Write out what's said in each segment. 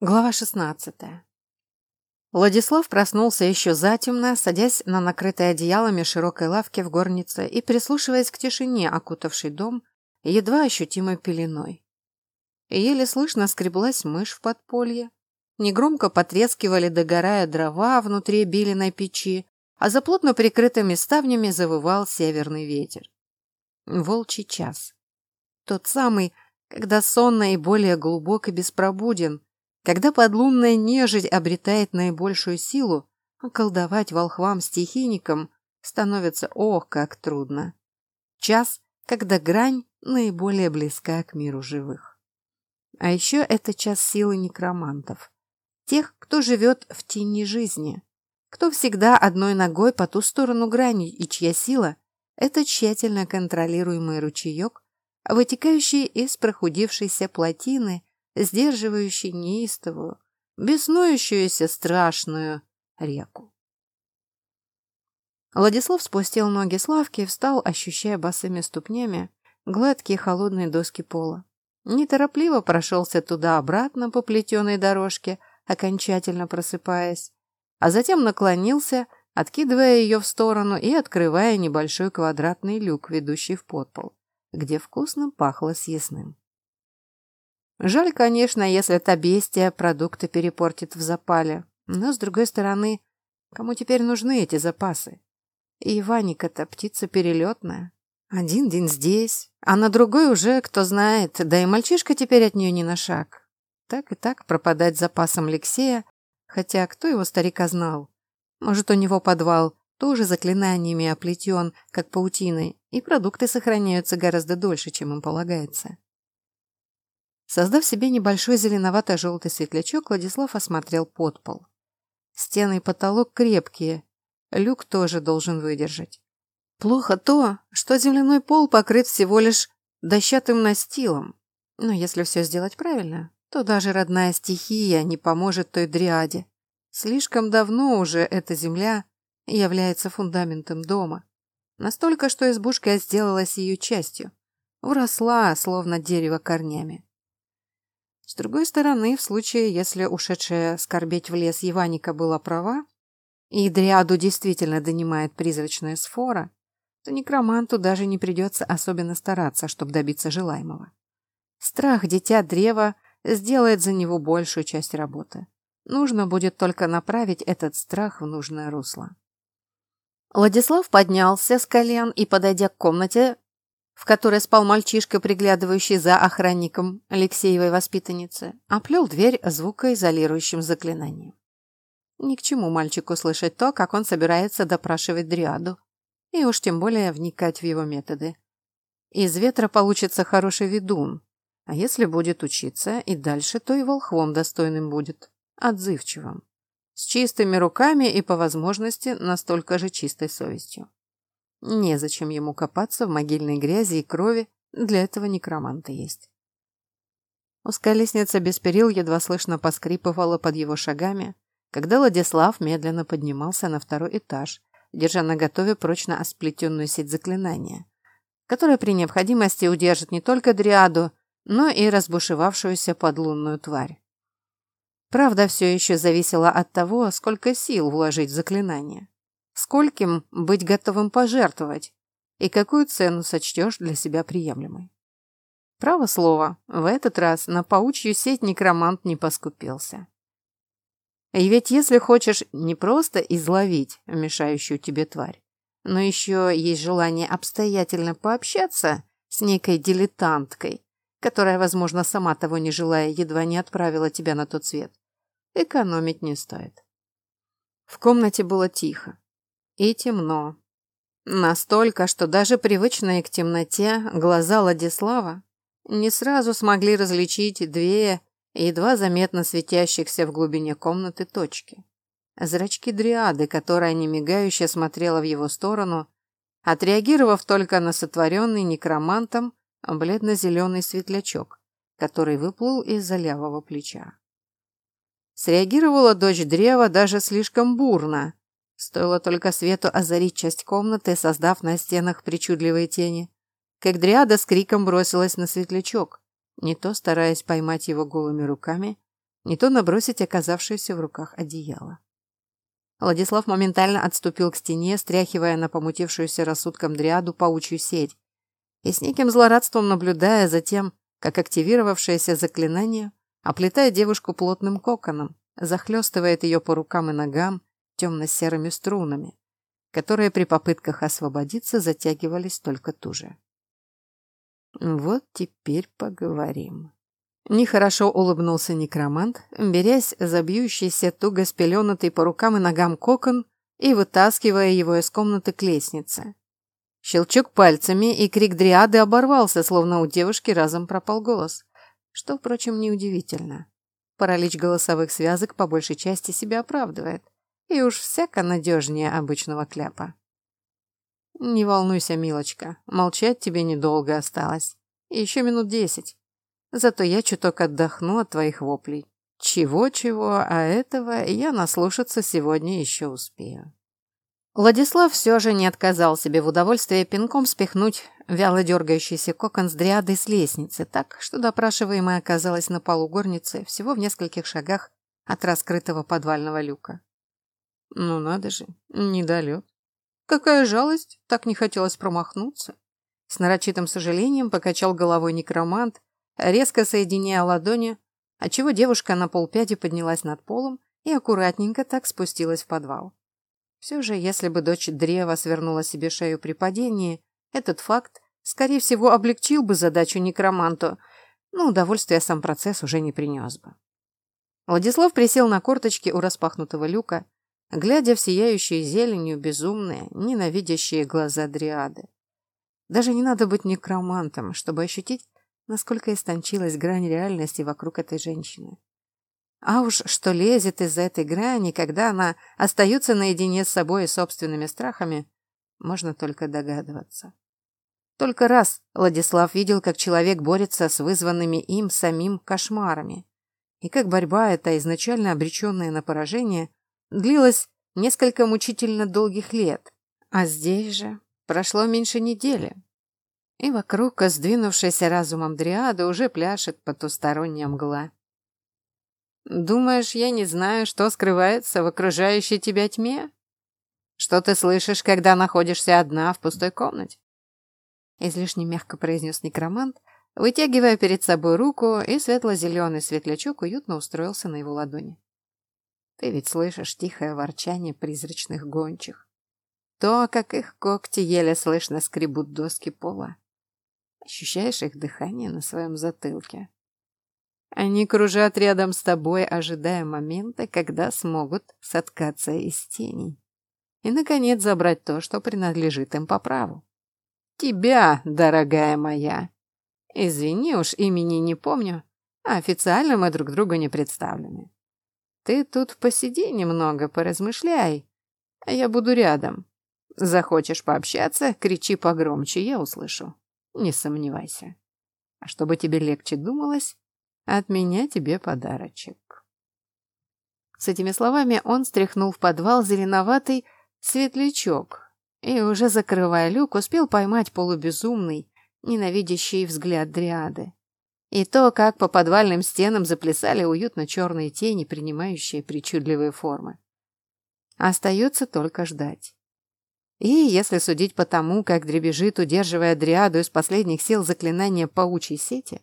Глава 16. Владислав проснулся еще затемно, садясь на накрытое одеялами широкой лавке в горнице и прислушиваясь к тишине, окутавшей дом, едва ощутимой пеленой. Еле слышно скреблась мышь в подполье, негромко потрескивали, догорая дрова внутри билиной печи, а за плотно прикрытыми ставнями завывал северный ветер. Волчий час. Тот самый, когда сонно и более глубок и беспробуден, когда подлунная нежить обретает наибольшую силу, колдовать волхвам-стихийникам становится ох, как трудно. Час, когда грань наиболее близка к миру живых. А еще это час силы некромантов. Тех, кто живет в тени жизни, кто всегда одной ногой по ту сторону грани и чья сила – это тщательно контролируемый ручеек, вытекающий из прохудившейся плотины сдерживающий неистовую, беснующуюся страшную реку. Владислав спустил ноги с лавки и встал, ощущая босыми ступнями гладкие холодные доски пола. Неторопливо прошелся туда-обратно по плетеной дорожке, окончательно просыпаясь, а затем наклонился, откидывая ее в сторону и открывая небольшой квадратный люк, ведущий в подпол, где вкусно пахло съестным. Жаль, конечно, если та бестия продукты перепортит в запале. Но, с другой стороны, кому теперь нужны эти запасы? И Иваника-то птица перелетная. Один день здесь, а на другой уже, кто знает, да и мальчишка теперь от нее не на шаг. Так и так пропадать запасом Алексея, хотя кто его старика знал? Может, у него подвал тоже заклинаниями оплетен, как паутиной, и продукты сохраняются гораздо дольше, чем им полагается. Создав себе небольшой зеленовато-желтый светлячок, Владислав осмотрел подпол. Стены и потолок крепкие, люк тоже должен выдержать. Плохо то, что земляной пол покрыт всего лишь дощатым настилом. Но если все сделать правильно, то даже родная стихия не поможет той дриаде. Слишком давно уже эта земля является фундаментом дома. Настолько, что избушка сделалась ее частью. Вросла, словно дерево корнями. С другой стороны, в случае, если ушедшая скорбеть в лес Еваника была права, и Дриаду действительно донимает призрачная сфора, то некроманту даже не придется особенно стараться, чтобы добиться желаемого. Страх дитя древа сделает за него большую часть работы. Нужно будет только направить этот страх в нужное русло. Владислав поднялся с колен и, подойдя к комнате, в которой спал мальчишка, приглядывающий за охранником Алексеевой воспитанницы, оплел дверь звукоизолирующим заклинанием. Ни к чему мальчику слышать то, как он собирается допрашивать Дриаду, и уж тем более вникать в его методы. Из ветра получится хороший ведун, а если будет учиться и дальше, то и волхвом достойным будет, отзывчивым, с чистыми руками и, по возможности, настолько же чистой совестью. Незачем ему копаться в могильной грязи и крови, для этого некроманты есть. Узкая лестница без перил едва слышно поскрипывала под его шагами, когда Владислав медленно поднимался на второй этаж, держа на готове прочно осплетенную сеть заклинания, которая при необходимости удержит не только дриаду, но и разбушевавшуюся подлунную тварь. Правда, все еще зависело от того, сколько сил вложить в заклинание скольким быть готовым пожертвовать и какую цену сочтешь для себя приемлемой. Право слово, в этот раз на паучью сеть некромант не поскупился. И ведь если хочешь не просто изловить мешающую тебе тварь, но еще есть желание обстоятельно пообщаться с некой дилетанткой, которая, возможно, сама того не желая, едва не отправила тебя на тот свет, экономить не стоит. В комнате было тихо и темно. Настолько, что даже привычные к темноте глаза Ладислава не сразу смогли различить две едва заметно светящихся в глубине комнаты точки. Зрачки дриады, которая немигающе смотрела в его сторону, отреагировав только на сотворенный некромантом бледно-зеленый светлячок, который выплыл из-за лявого плеча. Среагировала дочь древа даже слишком бурно, Стоило только свету озарить часть комнаты, создав на стенах причудливые тени, как дриада с криком бросилась на светлячок, не то стараясь поймать его голыми руками, не то набросить оказавшееся в руках одеяло. Владислав моментально отступил к стене, стряхивая на помутившуюся рассудком дриаду паучью сеть, и с неким злорадством наблюдая за тем, как активировавшееся заклинание оплетает девушку плотным коконом, захлестывает ее по рукам и ногам темно-серыми струнами, которые при попытках освободиться затягивались только туже. Вот теперь поговорим. Нехорошо улыбнулся некромант, берясь за бьющийся туго спеленутый по рукам и ногам кокон и вытаскивая его из комнаты к лестнице. Щелчок пальцами, и крик дриады оборвался, словно у девушки разом пропал голос. Что, впрочем, неудивительно. Паралич голосовых связок по большей части себя оправдывает. И уж всяко надежнее обычного кляпа. «Не волнуйся, милочка, молчать тебе недолго осталось. Еще минут десять. Зато я чуток отдохну от твоих воплей. Чего-чего, а этого я наслушаться сегодня еще успею». Владислав все же не отказал себе в удовольствии пинком спихнуть вяло дергающийся кокон с дриадой с лестницы, так что допрашиваемая оказалась на полу горницы всего в нескольких шагах от раскрытого подвального люка. Ну надо же, недолет. Какая жалость, так не хотелось промахнуться. С нарочитым сожалением покачал головой некромант, резко соединяя ладони, отчего девушка на полпяди поднялась над полом и аккуратненько так спустилась в подвал. Все же, если бы дочь древа свернула себе шею при падении, этот факт, скорее всего, облегчил бы задачу некроманту, но удовольствия сам процесс уже не принес бы. Владислав присел на корточки у распахнутого люка, глядя в сияющие зеленью безумные, ненавидящие глаза дриады. Даже не надо быть некромантом, чтобы ощутить, насколько истончилась грань реальности вокруг этой женщины. А уж что лезет из этой грани, когда она остается наедине с собой и собственными страхами, можно только догадываться. Только раз Владислав видел, как человек борется с вызванными им самим кошмарами, и как борьба эта, изначально обреченная на поражение, длилась несколько мучительно долгих лет. А здесь же прошло меньше недели, и вокруг, сдвинувшейся разумом дриады, уже пляшет потусторонняя мгла. Думаешь, я не знаю, что скрывается в окружающей тебя тьме? Что ты слышишь, когда находишься одна в пустой комнате? Излишне мягко произнес некромант, вытягивая перед собой руку, и светло-зеленый светлячок уютно устроился на его ладони. Ты ведь слышишь тихое ворчание призрачных гончих. То, как их когти еле слышно скребут доски пола. Ощущаешь их дыхание на своем затылке. Они кружат рядом с тобой, ожидая момента, когда смогут соткаться из теней. И, наконец, забрать то, что принадлежит им по праву. Тебя, дорогая моя. Извини уж, имени не помню, а официально мы друг друга не представлены. Ты тут посиди немного, поразмышляй, а я буду рядом. Захочешь пообщаться, кричи погромче, я услышу. Не сомневайся. А чтобы тебе легче думалось, от меня тебе подарочек. С этими словами он стряхнул в подвал зеленоватый светлячок и, уже закрывая люк, успел поймать полубезумный, ненавидящий взгляд дриады. И то, как по подвальным стенам заплясали уютно черные тени, принимающие причудливые формы. Остается только ждать. И если судить по тому, как дребежит, удерживая дриаду из последних сил заклинания паучьей сети,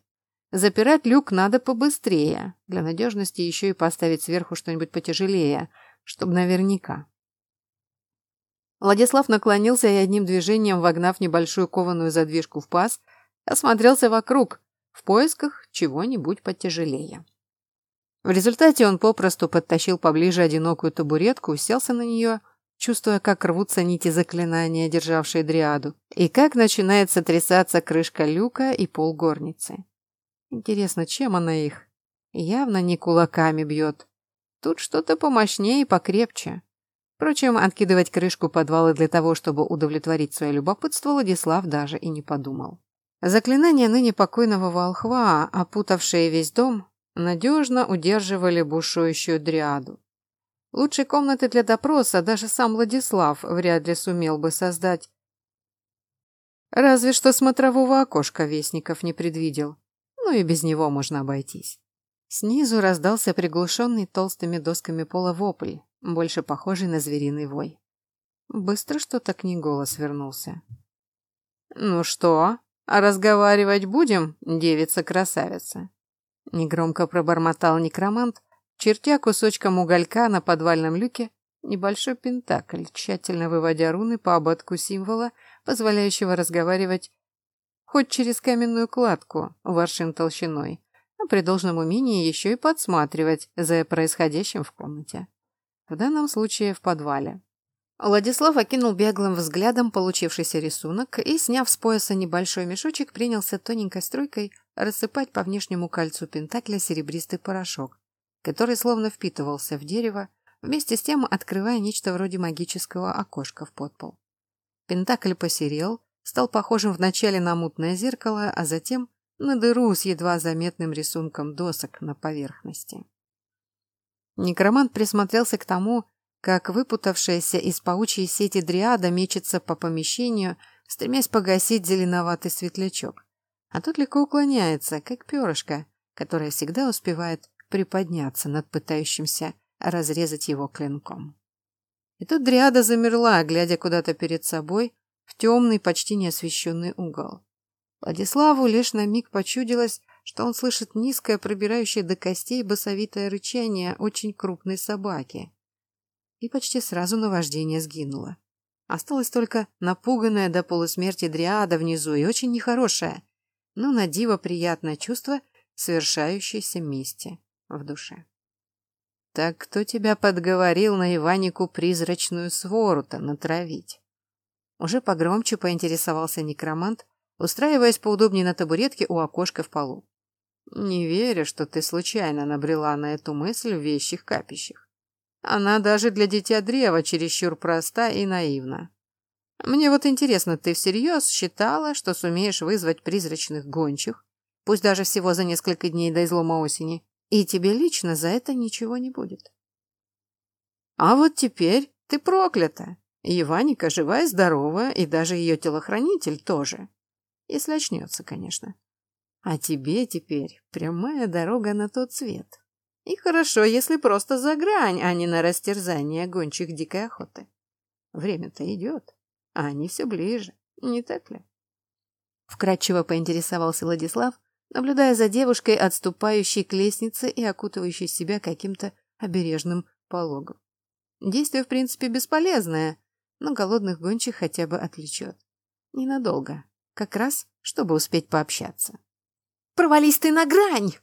Запирать люк надо побыстрее. Для надежности еще и поставить сверху что-нибудь потяжелее, чтобы наверняка. Владислав наклонился и одним движением, вогнав небольшую кованую задвижку в паз, осмотрелся вокруг, в поисках чего-нибудь потяжелее. В результате он попросту подтащил поближе одинокую табуретку, уселся на нее, чувствуя, как рвутся нити заклинания, державшие дриаду, и как начинает сотрясаться крышка люка и пол горницы. Интересно, чем она их? Явно не кулаками бьет. Тут что-то помощнее и покрепче. Впрочем, откидывать крышку подвала для того, чтобы удовлетворить свое любопытство, Владислав даже и не подумал. Заклинания ныне покойного волхва, опутавшие весь дом, надежно удерживали бушующую дриаду. Лучшей комнаты для допроса даже сам Владислав вряд ли сумел бы создать. Разве что смотрового окошка Вестников не предвидел. Ну и без него можно обойтись. Снизу раздался приглушенный толстыми досками пола вопль, больше похожий на звериный вой. Быстро что-то к ней голос вернулся. «Ну что, разговаривать будем, девица-красавица?» Негромко пробормотал некромант, чертя кусочком уголька на подвальном люке небольшой пентакль, тщательно выводя руны по ободку символа, позволяющего разговаривать хоть через каменную кладку воршин толщиной, а при должном умении еще и подсматривать за происходящим в комнате. В данном случае в подвале. Владислав окинул беглым взглядом получившийся рисунок и, сняв с пояса небольшой мешочек, принялся тоненькой струйкой рассыпать по внешнему кольцу пентакля серебристый порошок, который словно впитывался в дерево, вместе с тем открывая нечто вроде магического окошка в подпол. Пентакль посерел, стал похожим вначале на мутное зеркало, а затем на дыру с едва заметным рисунком досок на поверхности. Некромант присмотрелся к тому, как выпутавшаяся из паучьей сети дриада мечется по помещению, стремясь погасить зеленоватый светлячок. А тут легко уклоняется, как перышко, которое всегда успевает приподняться над пытающимся разрезать его клинком. И тут дриада замерла, глядя куда-то перед собой, в темный, почти неосвещенный угол. Владиславу лишь на миг почудилось, что он слышит низкое, пробирающее до костей басовитое рычание очень крупной собаки. И почти сразу наваждение сгинуло. Осталось только напуганная до полусмерти дриада внизу и очень нехорошее, но на диво приятное чувство совершающейся мести в душе. Так кто тебя подговорил на Иванику призрачную свору-то натравить? Уже погромче поинтересовался некромант, устраиваясь поудобнее на табуретке у окошка в полу. Не верю, что ты случайно набрела на эту мысль в вещих капищах. Она даже для дитя древа чересчур проста и наивна. Мне вот интересно, ты всерьез считала, что сумеешь вызвать призрачных гончих, пусть даже всего за несколько дней до излома осени, и тебе лично за это ничего не будет. А вот теперь ты проклята. Иваника живая, здоровая, и даже ее телохранитель тоже. Если очнется, конечно. А тебе теперь прямая дорога на тот свет. И хорошо, если просто за грань, а не на растерзание гончих дикой охоты. Время-то идет, а они все ближе, не так ли? Вкратчиво поинтересовался Владислав, наблюдая за девушкой, отступающей к лестнице и окутывающей себя каким-то обережным пологом. Действие, в принципе, бесполезное, но голодных гончих хотя бы отвлечет. Ненадолго. Как раз, чтобы успеть пообщаться. «Провались ты на грань!»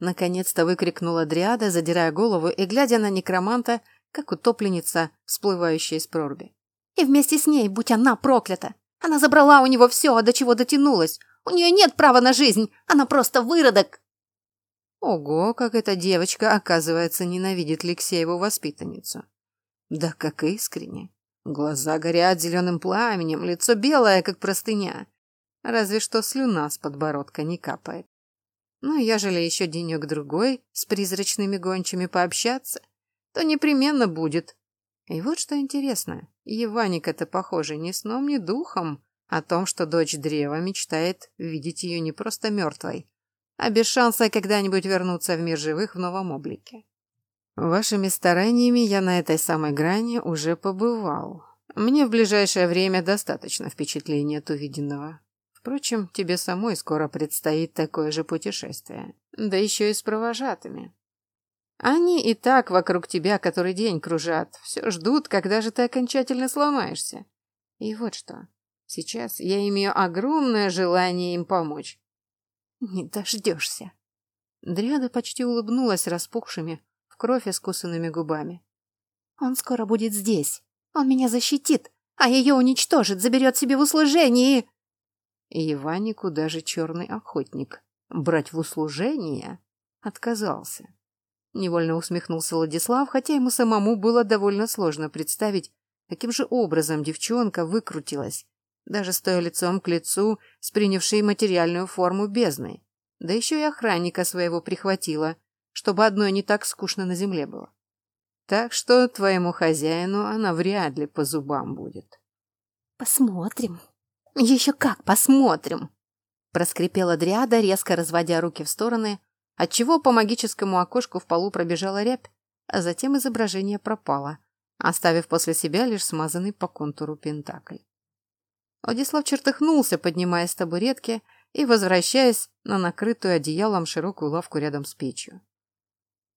Наконец-то выкрикнула Дриада, задирая голову и глядя на некроманта, как утопленница, всплывающая из проруби. «И вместе с ней, будь она проклята! Она забрала у него все, до чего дотянулась, у нее нет права на жизнь, она просто выродок!» Ого, как эта девочка, оказывается, ненавидит Лексееву воспитанницу. Да как искренне. Глаза горят зеленым пламенем, лицо белое, как простыня. Разве что слюна с подбородка не капает. Ну, ежели еще денек-другой с призрачными гончими пообщаться, то непременно будет. И вот что интересно, Еваника-то, похоже, ни сном, ни духом о том, что дочь древа мечтает видеть ее не просто мертвой, а без шанса когда-нибудь вернуться в мир живых в новом облике. Вашими стараниями я на этой самой грани уже побывал. Мне в ближайшее время достаточно впечатления от увиденного. Впрочем, тебе самой скоро предстоит такое же путешествие. Да еще и с провожатыми. Они и так вокруг тебя который день кружат, все ждут, когда же ты окончательно сломаешься. И вот что. Сейчас я имею огромное желание им помочь. Не дождешься. Дриада почти улыбнулась распухшими, в кровь искусанными губами. Он скоро будет здесь. Он меня защитит, а ее уничтожит, заберет себе в услужение и... Иванику даже черный охотник брать в услужение отказался. Невольно усмехнулся Владислав, хотя ему самому было довольно сложно представить, каким же образом девчонка выкрутилась даже стоя лицом к лицу с принявшей материальную форму бездной. Да еще и охранника своего прихватила, чтобы одной не так скучно на земле было. Так что твоему хозяину она вряд ли по зубам будет. Посмотрим. Еще как посмотрим. Проскрипела Дриада, резко разводя руки в стороны, отчего по магическому окошку в полу пробежала рябь, а затем изображение пропало, оставив после себя лишь смазанный по контуру пентакль. Владислав чертыхнулся, поднимаясь с табуретки и возвращаясь на накрытую одеялом широкую лавку рядом с печью.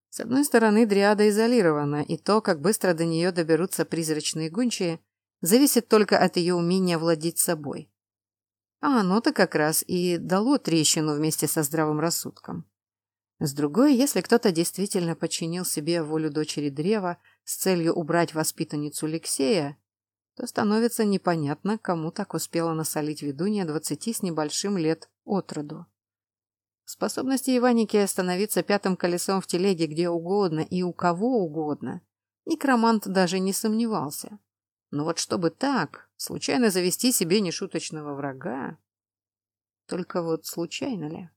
С одной стороны, дриада изолирована, и то, как быстро до нее доберутся призрачные гончие, зависит только от ее умения владеть собой. А оно-то как раз и дало трещину вместе со здравым рассудком. С другой, если кто-то действительно подчинил себе волю дочери древа с целью убрать воспитанницу Алексея, то становится непонятно, кому так успела насолить ведунья двадцати с небольшим лет от роду. Способности Иваники становиться пятым колесом в телеге где угодно и у кого угодно, некромант даже не сомневался. Но вот чтобы так, случайно завести себе нешуточного врага... Только вот случайно ли?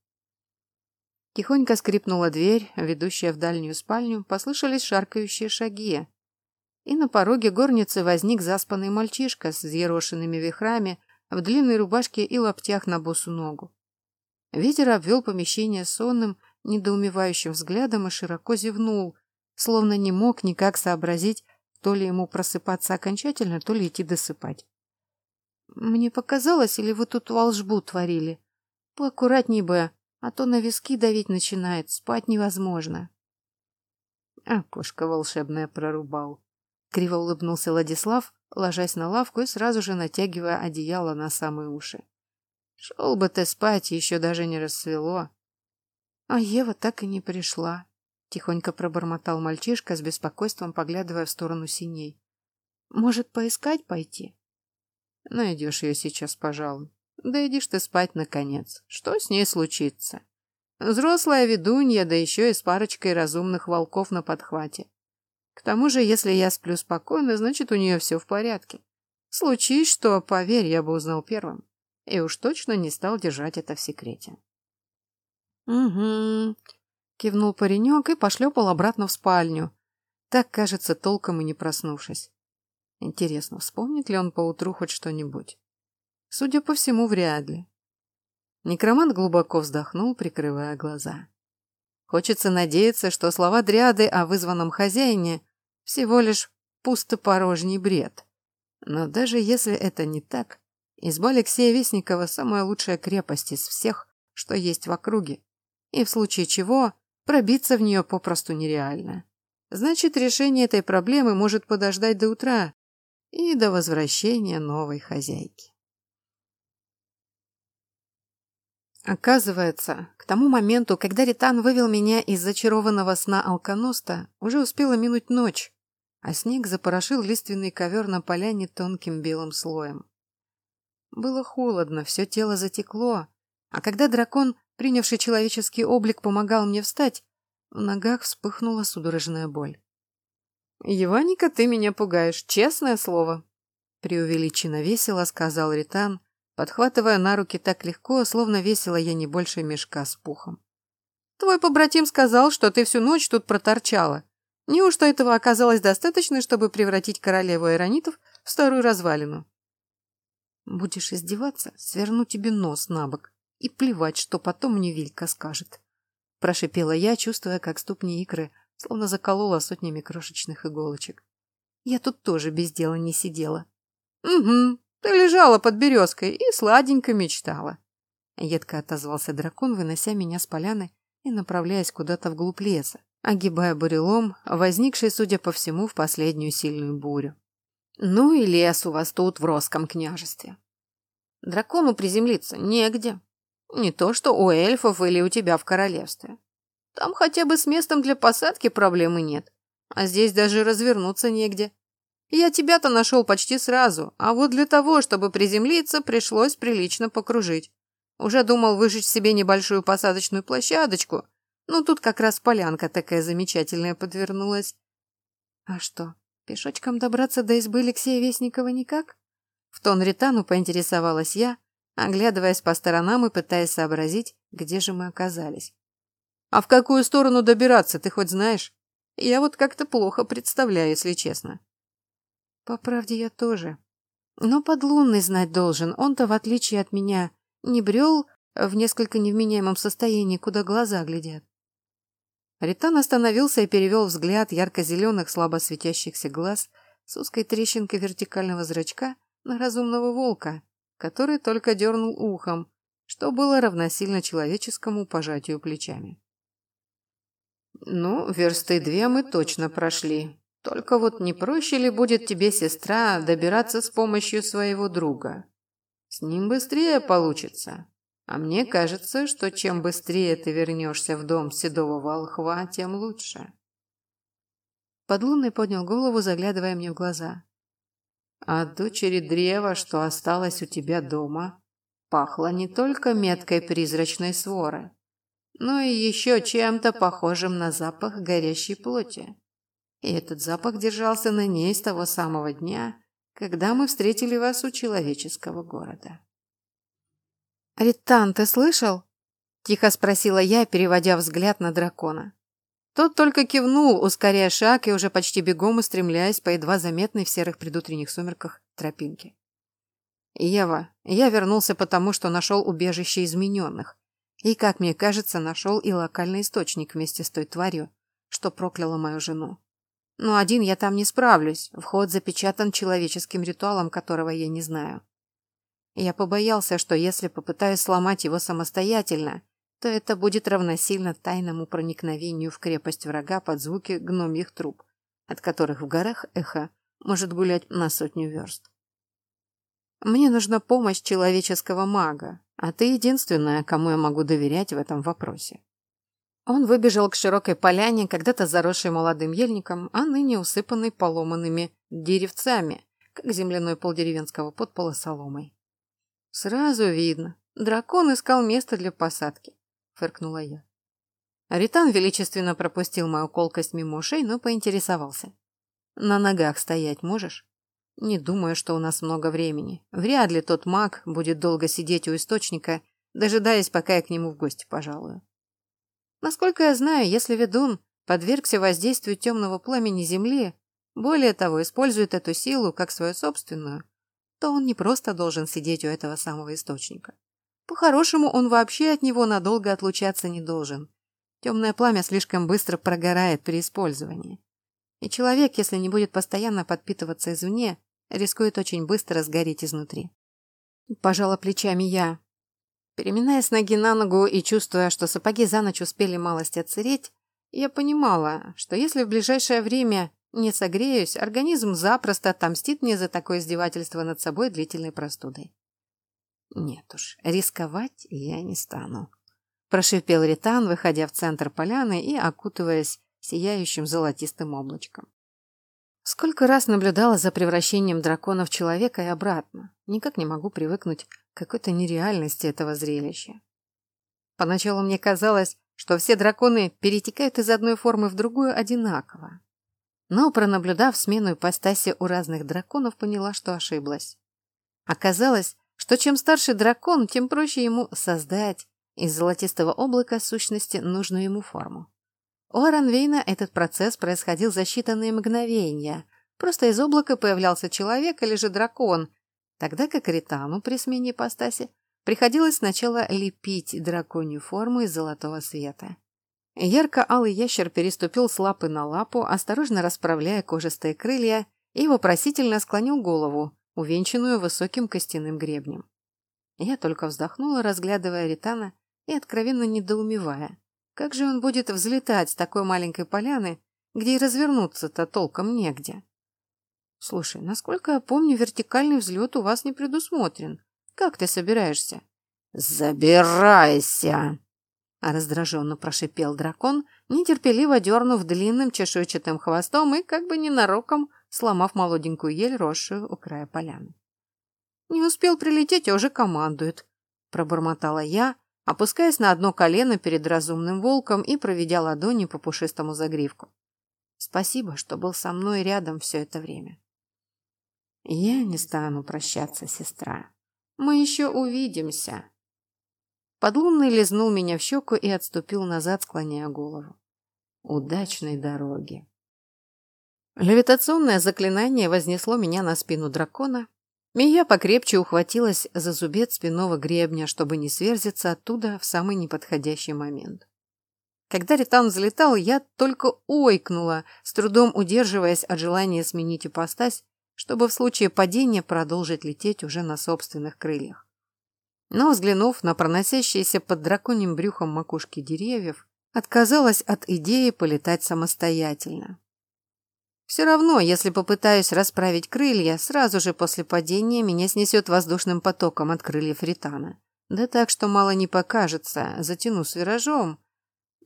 Тихонько скрипнула дверь, ведущая в дальнюю спальню, послышались шаркающие шаги, и на пороге горницы возник заспанный мальчишка с взъерошенными вихрами в длинной рубашке и лаптях на босу ногу. Ветер обвел помещение сонным, недоумевающим взглядом и широко зевнул, словно не мог никак сообразить, то ли ему просыпаться окончательно, то ли идти досыпать. «Мне показалось, или вы тут волшбу творили? Поаккуратней бы, а то на виски давить начинает, спать невозможно». Окошко волшебное прорубал. Криво улыбнулся Владислав, ложась на лавку и сразу же натягивая одеяло на самые уши. Шел бы ты спать, еще даже не рассвело. А Ева так и не пришла. Тихонько пробормотал мальчишка с беспокойством, поглядывая в сторону синей. Может, поискать пойти? Найдешь ее сейчас, пожалуй. Да иди ты спать, наконец. Что с ней случится? Взрослая ведунья, да еще и с парочкой разумных волков на подхвате. К тому же, если я сплю спокойно, значит, у нее все в порядке. Случись что, поверь, я бы узнал первым. И уж точно не стал держать это в секрете. «Угу», — кивнул паренек и пошлепал обратно в спальню. Так, кажется, толком и не проснувшись. Интересно, вспомнит ли он поутру хоть что-нибудь? Судя по всему, вряд ли. Некромант глубоко вздохнул, прикрывая глаза. Хочется надеяться, что слова Дриады о вызванном хозяине всего лишь пустопорожний бред. Но даже если это не так, изба Алексея Вестникова самая лучшая крепость из всех, что есть в округе, и в случае чего пробиться в нее попросту нереально. Значит, решение этой проблемы может подождать до утра и до возвращения новой хозяйки. Оказывается, к тому моменту, когда Ритан вывел меня из зачарованного сна алконоста, уже успела минуть ночь, а снег запорошил лиственный ковер на поляне тонким белым слоем. Было холодно, все тело затекло, а когда дракон, принявший человеческий облик, помогал мне встать, в ногах вспыхнула судорожная боль. «Еваника, ты меня пугаешь, честное слово!» Преувеличенно весело сказал Ритан, подхватывая на руки так легко, словно весила я не больше мешка с пухом. «Твой побратим сказал, что ты всю ночь тут проторчала. Неужто этого оказалось достаточно, чтобы превратить королеву Иронитов в старую развалину?» «Будешь издеваться, сверну тебе нос на бок, и плевать, что потом мне Вилька скажет», – прошипела я, чувствуя, как ступни икры словно заколола сотнями крошечных иголочек. «Я тут тоже без дела не сидела». «Угу, ты лежала под березкой и сладенько мечтала. Едко отозвался дракон, вынося меня с поляны и направляясь куда-то вглубь леса, огибая бурелом, возникший, судя по всему, в последнюю сильную бурю. Ну и лес у вас тут в Росском княжестве. Дракону приземлиться негде. Не то, что у эльфов или у тебя в королевстве. Там хотя бы с местом для посадки проблемы нет. А здесь даже развернуться негде. Я тебя-то нашел почти сразу, а вот для того, чтобы приземлиться, пришлось прилично покружить. Уже думал выжечь себе небольшую посадочную площадочку, но тут как раз полянка такая замечательная подвернулась. А что, пешочком добраться до избы Алексея Вестникова никак? В тон Ритану поинтересовалась я, оглядываясь по сторонам и пытаясь сообразить, где же мы оказались. А в какую сторону добираться, ты хоть знаешь? Я вот как-то плохо представляю, если честно. По правде я тоже. Но подлунный знать должен. Он-то, в отличие от меня, не брел в несколько невменяемом состоянии, куда глаза глядят. Ритан остановился и перевел взгляд ярко-зеленых, слабо светящихся глаз с узкой трещинкой вертикального зрачка на разумного волка, который только дернул ухом, что было равносильно человеческому пожатию плечами. «Ну, версты две мы точно прошли. Только вот не проще ли будет тебе, сестра, добираться с помощью своего друга? С ним быстрее получится. А мне кажется, что чем быстрее ты вернешься в дом седого волхва, тем лучше». Подлунный поднял голову, заглядывая мне в глаза. «А дочери древа, что осталось у тебя дома, пахло не только меткой призрачной своры, но и еще чем-то похожим на запах горящей плоти. И этот запах держался на ней с того самого дня, когда мы встретили вас у человеческого города. «Ритан, ты слышал?» – тихо спросила я, переводя взгляд на дракона. Тот только кивнул, ускоряя шаг и уже почти бегом устремляясь по едва заметной в серых предутренних сумерках тропинке. «Ева, я вернулся потому, что нашел убежище измененных. И, как мне кажется, нашел и локальный источник вместе с той тварью, что прокляла мою жену. Но один я там не справлюсь, вход запечатан человеческим ритуалом, которого я не знаю. Я побоялся, что если попытаюсь сломать его самостоятельно, то это будет равносильно тайному проникновению в крепость врага под звуки гномьих труб, от которых в горах эхо может гулять на сотню верст. Мне нужна помощь человеческого мага, а ты единственная, кому я могу доверять в этом вопросе. Он выбежал к широкой поляне, когда-то заросшей молодым ельником, а ныне усыпанной поломанными деревцами, как земляной пол деревенского подпола соломой. Сразу видно, дракон искал место для посадки, фыркнула я. Ритан величественно пропустил мою колкость мимо ушей, но поинтересовался. На ногах стоять можешь? Не думаю, что у нас много времени. Вряд ли тот маг будет долго сидеть у источника, дожидаясь, пока я к нему в гости пожалую. Насколько я знаю, если ведун подвергся воздействию темного пламени Земли, более того, использует эту силу как свою собственную, то он не просто должен сидеть у этого самого источника. По-хорошему, он вообще от него надолго отлучаться не должен. Темное пламя слишком быстро прогорает при использовании. И человек, если не будет постоянно подпитываться извне, рискует очень быстро сгореть изнутри. Пожала плечами я. Переминаясь ноги на ногу и чувствуя, что сапоги за ночь успели малость отсыреть, я понимала, что если в ближайшее время не согреюсь, организм запросто отомстит мне за такое издевательство над собой длительной простудой. Нет уж, рисковать я не стану. Прошипел Ритан, выходя в центр поляны и окутываясь сияющим золотистым облачком. Сколько раз наблюдала за превращением дракона в человека и обратно. Никак не могу привыкнуть к какой-то нереальности этого зрелища. Поначалу мне казалось, что все драконы перетекают из одной формы в другую одинаково. Но, пронаблюдав смену ипостаси у разных драконов, поняла, что ошиблась. Оказалось, что чем старше дракон, тем проще ему создать из золотистого облака сущности нужную ему форму. У Аранвейна этот процесс происходил за считанные мгновения. Просто из облака появлялся человек или же дракон, тогда как Ритану при смене ипостаси приходилось сначала лепить драконью форму из золотого света. Ярко-алый ящер переступил с лапы на лапу, осторожно расправляя кожистые крылья, и вопросительно склонил голову, увенчанную высоким костяным гребнем. Я только вздохнула, разглядывая Ритана и откровенно недоумевая. Как же он будет взлетать с такой маленькой поляны, где и развернуться-то толком негде? Слушай, насколько я помню, вертикальный взлет у вас не предусмотрен. Как ты собираешься? Забирайся! раздраженно прошипел дракон, нетерпеливо дернув длинным чешуйчатым хвостом и как бы ненароком сломав молоденькую ель, росшую у края поляны. Не успел прилететь, а уже командует, пробормотала я, опускаясь на одно колено перед разумным волком и проведя ладони по пушистому загривку. Спасибо, что был со мной рядом все это время. Я не стану прощаться, сестра. Мы еще увидимся. Подлунный лизнул меня в щеку и отступил назад, склоняя голову. Удачной дороги. Левитационное заклинание вознесло меня на спину дракона, Мия покрепче ухватилась за зубец спинного гребня, чтобы не сверзиться оттуда в самый неподходящий момент. Когда Ритан взлетал, я только ойкнула, с трудом удерживаясь от желания сменить ипостась, чтобы в случае падения продолжить лететь уже на собственных крыльях. Но, взглянув на проносящиеся под драконьим брюхом макушки деревьев, отказалась от идеи полетать самостоятельно. Все равно, если попытаюсь расправить крылья, сразу же после падения меня снесет воздушным потоком от крыльев Ритана. Да так, что мало не покажется, затяну с виражом.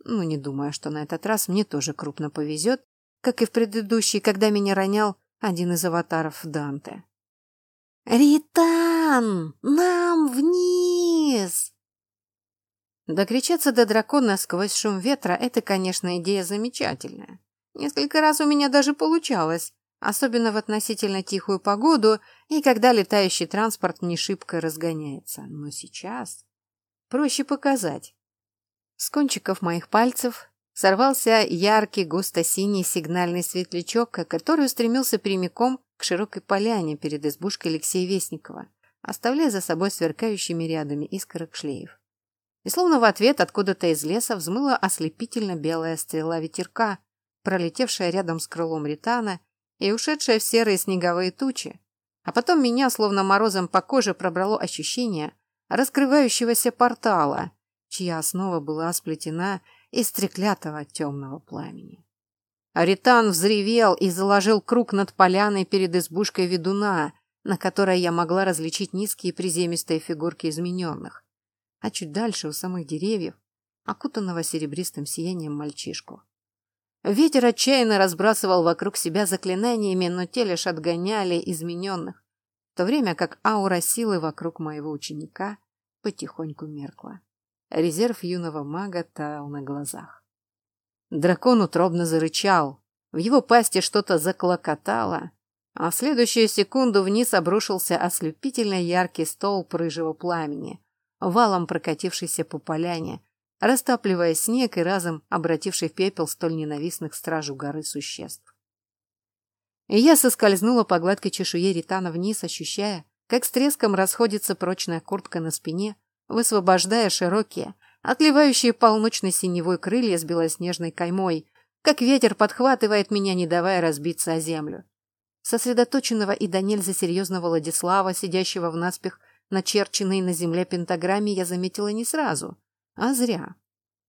Ну, не думаю, что на этот раз мне тоже крупно повезет, как и в предыдущий, когда меня ронял один из аватаров Данте. «Ритан! Нам вниз!» Докричаться до дракона сквозь шум ветра – это, конечно, идея замечательная. Несколько раз у меня даже получалось, особенно в относительно тихую погоду и когда летающий транспорт не шибко разгоняется. Но сейчас проще показать. С кончиков моих пальцев сорвался яркий густо-синий сигнальный светлячок, который устремился прямиком к широкой поляне перед избушкой Алексея Вестникова, оставляя за собой сверкающими рядами искорок шлеев. И словно в ответ откуда-то из леса взмыла ослепительно белая стрела ветерка, пролетевшая рядом с крылом ритана и ушедшая в серые снеговые тучи, а потом меня, словно морозом по коже, пробрало ощущение раскрывающегося портала, чья основа была сплетена из треклятого темного пламени. Аритан взревел и заложил круг над поляной перед избушкой ведуна, на которой я могла различить низкие приземистые фигурки измененных, а чуть дальше у самых деревьев, окутанного серебристым сиянием мальчишку. Ветер отчаянно разбрасывал вокруг себя заклинаниями, но те лишь отгоняли измененных, в то время как аура силы вокруг моего ученика потихоньку меркла. Резерв юного мага таял на глазах. Дракон утробно зарычал, в его пасти что-то заклокотало, а в следующую секунду вниз обрушился ослепительно яркий столб рыжего пламени, валом прокатившийся по поляне, растапливая снег и разом обративший в пепел столь ненавистных стражу горы существ. И я соскользнула по гладкой чешуе ритана вниз, ощущая, как с треском расходится прочная куртка на спине, высвобождая широкие, отливающие полночной синевой крылья с белоснежной каймой, как ветер подхватывает меня, не давая разбиться о землю. Сосредоточенного и до нельзя серьезного Владислава, сидящего в наспех начерченной на земле пентаграмме, я заметила не сразу — а зря.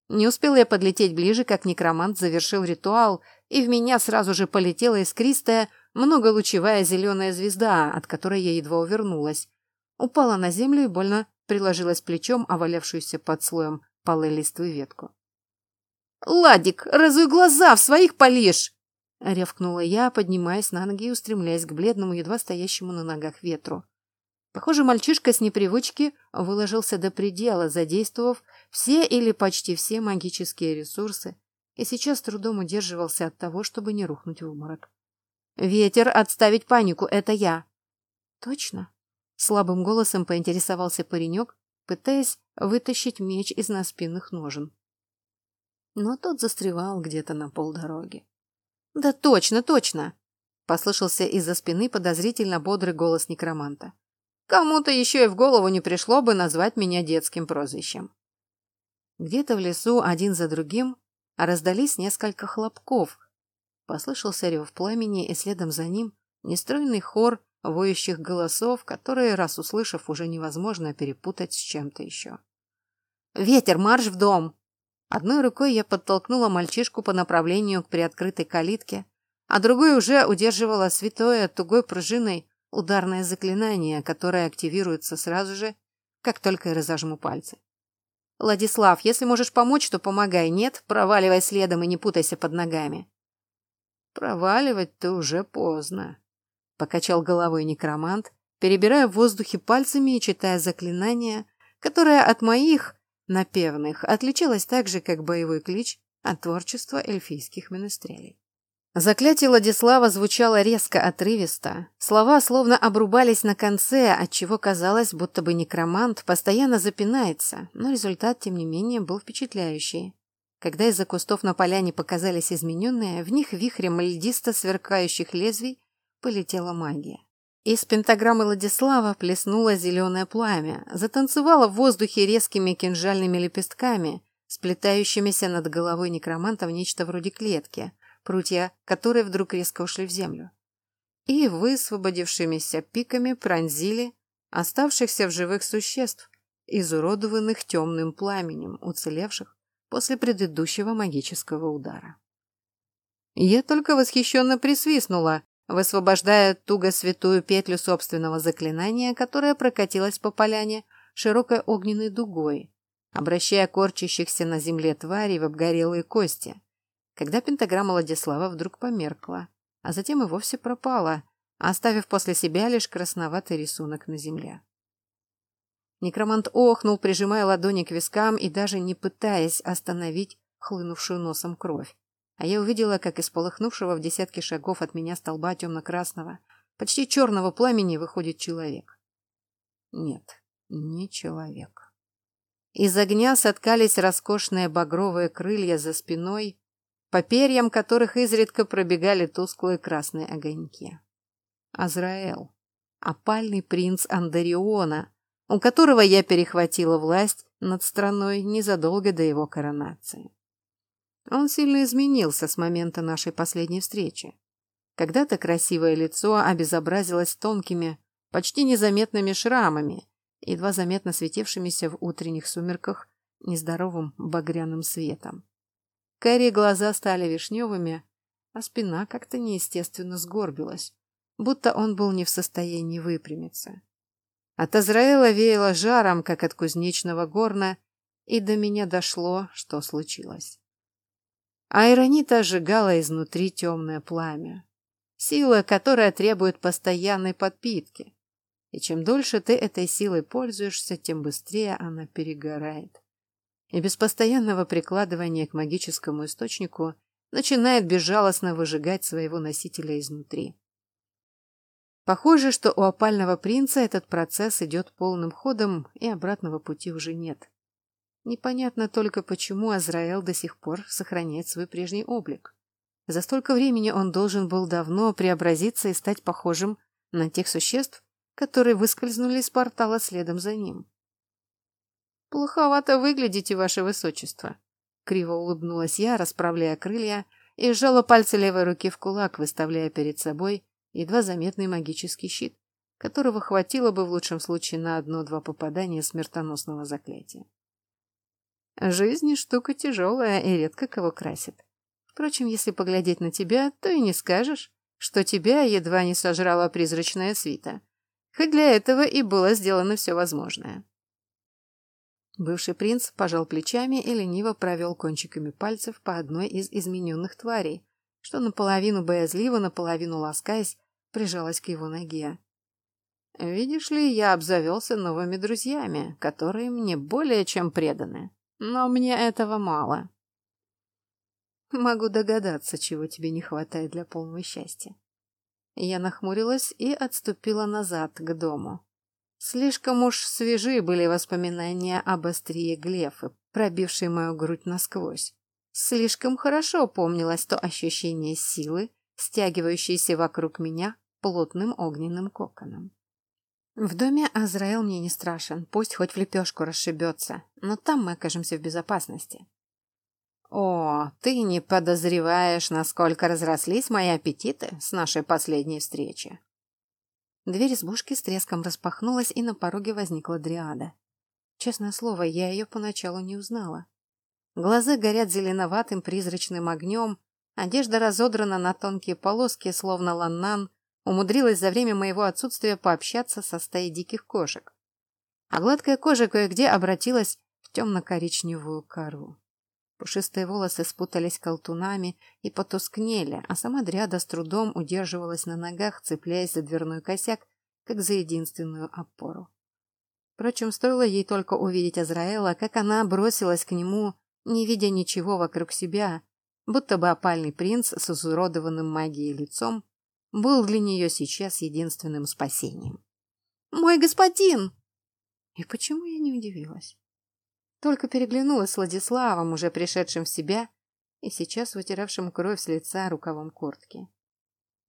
Не успел я подлететь ближе, как некромант завершил ритуал, и в меня сразу же полетела искристая, многолучевая зеленая звезда, от которой я едва увернулась. Упала на землю и больно приложилась плечом о валявшуюся под слоем полы листвы ветку. «Ладик, разуй глаза, в своих полишь!» — рявкнула я, поднимаясь на ноги и устремляясь к бледному, едва стоящему на ногах ветру. Похоже, мальчишка с непривычки выложился до предела, задействовав все или почти все магические ресурсы, и сейчас трудом удерживался от того, чтобы не рухнуть в уморок. «Ветер, отставить панику, это я!» «Точно?» — слабым голосом поинтересовался паренек, пытаясь вытащить меч из наспинных ножен. Но тот застревал где-то на полдороги. «Да точно, точно!» — послышался из-за спины подозрительно бодрый голос некроманта. Кому-то еще и в голову не пришло бы назвать меня детским прозвищем. Где-то в лесу один за другим раздались несколько хлопков. Послышался рев пламени, и следом за ним нестройный хор воющих голосов, которые, раз услышав, уже невозможно перепутать с чем-то еще. «Ветер, марш в дом!» Одной рукой я подтолкнула мальчишку по направлению к приоткрытой калитке, а другой уже удерживала святое тугой пружиной ударное заклинание, которое активируется сразу же, как только я разожму пальцы. Владислав, если можешь помочь, то помогай. Нет, проваливай следом и не путайся под ногами. Проваливать-то уже поздно, покачал головой некромант, перебирая в воздухе пальцами и читая заклинание, которое от моих напевных отличалось так же, как боевой клич от творчества эльфийских менестрелей. Заклятие Владислава звучало резко отрывисто. Слова словно обрубались на конце, отчего казалось, будто бы некромант постоянно запинается, но результат, тем не менее, был впечатляющий. Когда из-за кустов на поляне показались измененные, в них вихрем льдисто сверкающих лезвий полетела магия. Из пентаграммы Владислава плеснуло зеленое пламя, затанцевало в воздухе резкими кинжальными лепестками, сплетающимися над головой некроманта в нечто вроде клетки, прутья которой вдруг резко ушли в землю. И высвободившимися пиками пронзили оставшихся в живых существ, изуродованных темным пламенем, уцелевших после предыдущего магического удара. Я только восхищенно присвистнула, высвобождая туго святую петлю собственного заклинания, которая прокатилась по поляне широкой огненной дугой, обращая корчащихся на земле тварей в обгорелые кости, когда пентаграмма Владислава вдруг померкла, а затем и вовсе пропала, оставив после себя лишь красноватый рисунок на земле. Некромант охнул, прижимая ладони к вискам и даже не пытаясь остановить хлынувшую носом кровь. А я увидела, как из полыхнувшего в десятки шагов от меня столба темно-красного, почти черного пламени выходит человек. Нет, не человек. Из огня соткались роскошные багровые крылья за спиной, по перьям которых изредка пробегали тусклые красные огоньки. Азраэл, опальный принц Андариона, у которого я перехватила власть над страной незадолго до его коронации. Он сильно изменился с момента нашей последней встречи. Когда-то красивое лицо обезобразилось тонкими, почти незаметными шрамами, едва заметно светившимися в утренних сумерках нездоровым багряным светом. Карие глаза стали вишневыми, а спина как-то неестественно сгорбилась, будто он был не в состоянии выпрямиться. От Азраэла веяло жаром, как от кузнечного горна, и до меня дошло, что случилось. Айронита сжигала изнутри темное пламя. Сила, которая требует постоянной подпитки. И чем дольше ты этой силой пользуешься, тем быстрее она перегорает. И без постоянного прикладывания к магическому источнику начинает безжалостно выжигать своего носителя изнутри. Похоже, что у опального принца этот процесс идет полным ходом, и обратного пути уже нет. Непонятно только, почему Азраэл до сих пор сохраняет свой прежний облик. За столько времени он должен был давно преобразиться и стать похожим на тех существ, которые выскользнули из портала следом за ним. «Плоховато выглядите, ваше высочество», — криво улыбнулась я, расправляя крылья, и сжала пальцы левой руки в кулак, выставляя перед собой едва заметный магический щит, которого хватило бы в лучшем случае на одно-два попадания смертоносного заклятия. Жизнь штука тяжелая и редко кого красит. Впрочем, если поглядеть на тебя, то и не скажешь, что тебя едва не сожрала призрачная свита. Хоть для этого и было сделано все возможное. Бывший принц пожал плечами и лениво провел кончиками пальцев по одной из измененных тварей, что наполовину боязливо, наполовину ласкаясь, прижалась к его ноге. «Видишь ли, я обзавелся новыми друзьями, которые мне более чем преданы, но мне этого мало». «Могу догадаться, чего тебе не хватает для полного счастья». Я нахмурилась и отступила назад, к дому. Слишком уж свежи были воспоминания об острие Глефы, пробившей мою грудь насквозь. Слишком хорошо помнилось то ощущение силы, стягивающейся вокруг меня плотным огненным коконом. В доме Азраэл мне не страшен, пусть хоть в лепешку расшибется, но там мы окажемся в безопасности. О, ты не подозреваешь, насколько разрослись мои аппетиты с нашей последней встречи. Дверь избушки с треском распахнулась, и на пороге возникла дриада. Честное слово, я ее поначалу не узнала. Глаза горят зеленоватым призрачным огнем, одежда разодрана на тонкие полоски, словно ланнан, умудрилась за время моего отсутствия пообщаться со стаей диких кошек. А гладкая кожа кое-где обратилась в темно-коричневую кору. Пушистые волосы спутались колтунами и потускнели, а сама дряда с трудом удерживалась на ногах, цепляясь за дверной косяк, как за единственную опору. Впрочем, стоило ей только увидеть Азраэла, как она бросилась к нему, не видя ничего вокруг себя, будто бы опальный принц с изуродованным магией лицом был для нее сейчас единственным спасением. «Мой господин!» И почему я не удивилась? Только переглянулась с Владиславом, уже пришедшим в себя и сейчас вытиравшим кровь с лица рукавом куртки.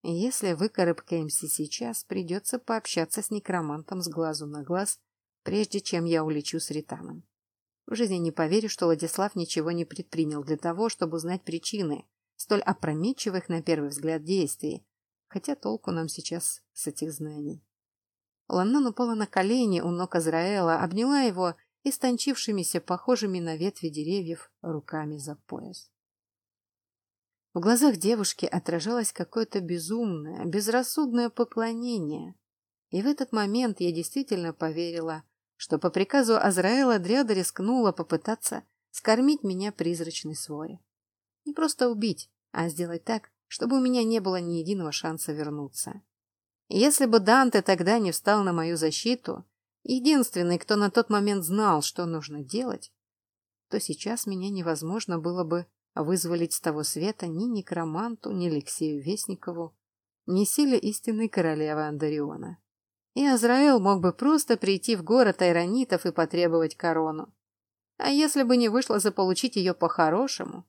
Если выкарабкаемся сейчас, придется пообщаться с некромантом с глазу на глаз, прежде чем я улечу с Ританом. В жизни не поверю, что Владислав ничего не предпринял для того, чтобы узнать причины столь опрометчивых на первый взгляд действий, хотя толку нам сейчас с этих знаний. Ланнан упала на колени у ног Азраэла, обняла его и стончившимися, похожими на ветви деревьев, руками за пояс. В глазах девушки отражалось какое-то безумное, безрассудное поклонение. И в этот момент я действительно поверила, что по приказу Азраэла Дриада рискнула попытаться скормить меня призрачной своре. Не просто убить, а сделать так, чтобы у меня не было ни единого шанса вернуться. если бы Данте тогда не встал на мою защиту, единственный, кто на тот момент знал, что нужно делать, то сейчас меня невозможно было бы вызволить с того света ни некроманту, ни Алексею Вестникову, ни силе истинной королевы Андариона. И Азраэл мог бы просто прийти в город айронитов и потребовать корону. А если бы не вышло заполучить ее по-хорошему?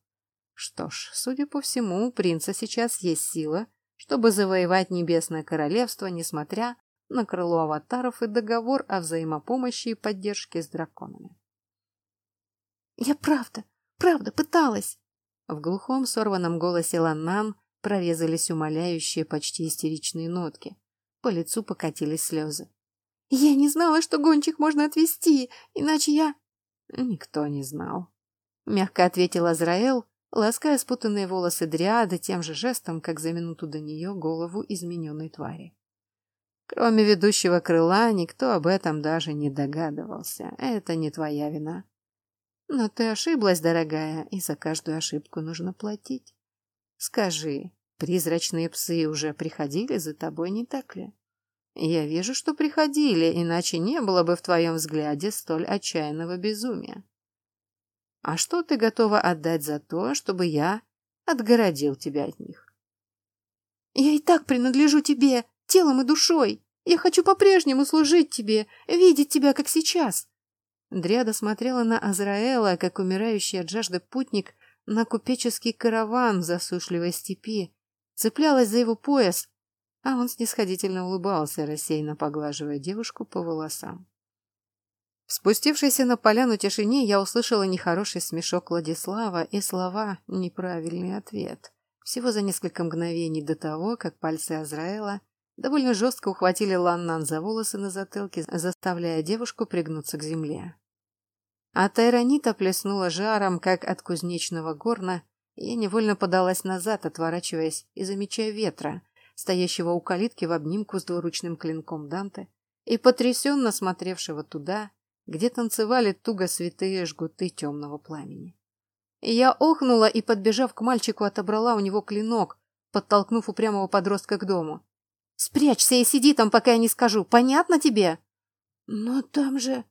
Что ж, судя по всему, у принца сейчас есть сила, чтобы завоевать Небесное Королевство, несмотря на крыло аватаров и договор о взаимопомощи и поддержке с драконами. «Я правда, правда пыталась!» В глухом сорванном голосе Ланнан прорезались умоляющие, почти истеричные нотки. По лицу покатились слезы. «Я не знала, что гончих можно отвезти, иначе я...» «Никто не знал», — мягко ответил Азраэл, лаская спутанные волосы Дриады тем же жестом, как за минуту до нее голову измененной твари. Кроме ведущего крыла, никто об этом даже не догадывался. Это не твоя вина. Но ты ошиблась, дорогая, и за каждую ошибку нужно платить. Скажи, призрачные псы уже приходили за тобой, не так ли? Я вижу, что приходили, иначе не было бы в твоем взгляде столь отчаянного безумия. А что ты готова отдать за то, чтобы я отгородил тебя от них? Я и так принадлежу тебе, телом и душой. Я хочу по-прежнему служить тебе, видеть тебя, как сейчас. Дриада смотрела на Азраэла, как умирающий от жажды путник на купеческий караван в засушливой степи, цеплялась за его пояс, а он снисходительно улыбался, рассеянно поглаживая девушку по волосам. Спустившись на поляну тишине, я услышала нехороший смешок Владислава и слова «неправильный ответ». Всего за несколько мгновений до того, как пальцы Азраэла довольно жестко ухватили Ланнан за волосы на затылке, заставляя девушку пригнуться к земле. А Тайронита плеснула жаром, как от кузнечного горна, и невольно подалась назад, отворачиваясь и замечая ветра, стоящего у калитки в обнимку с двуручным клинком Данте и потрясенно смотревшего туда, где танцевали туго святые жгуты темного пламени. я охнула и, подбежав к мальчику, отобрала у него клинок, подтолкнув упрямого подростка к дому. «Спрячься и сиди там, пока я не скажу. Понятно тебе?» «Но там же...»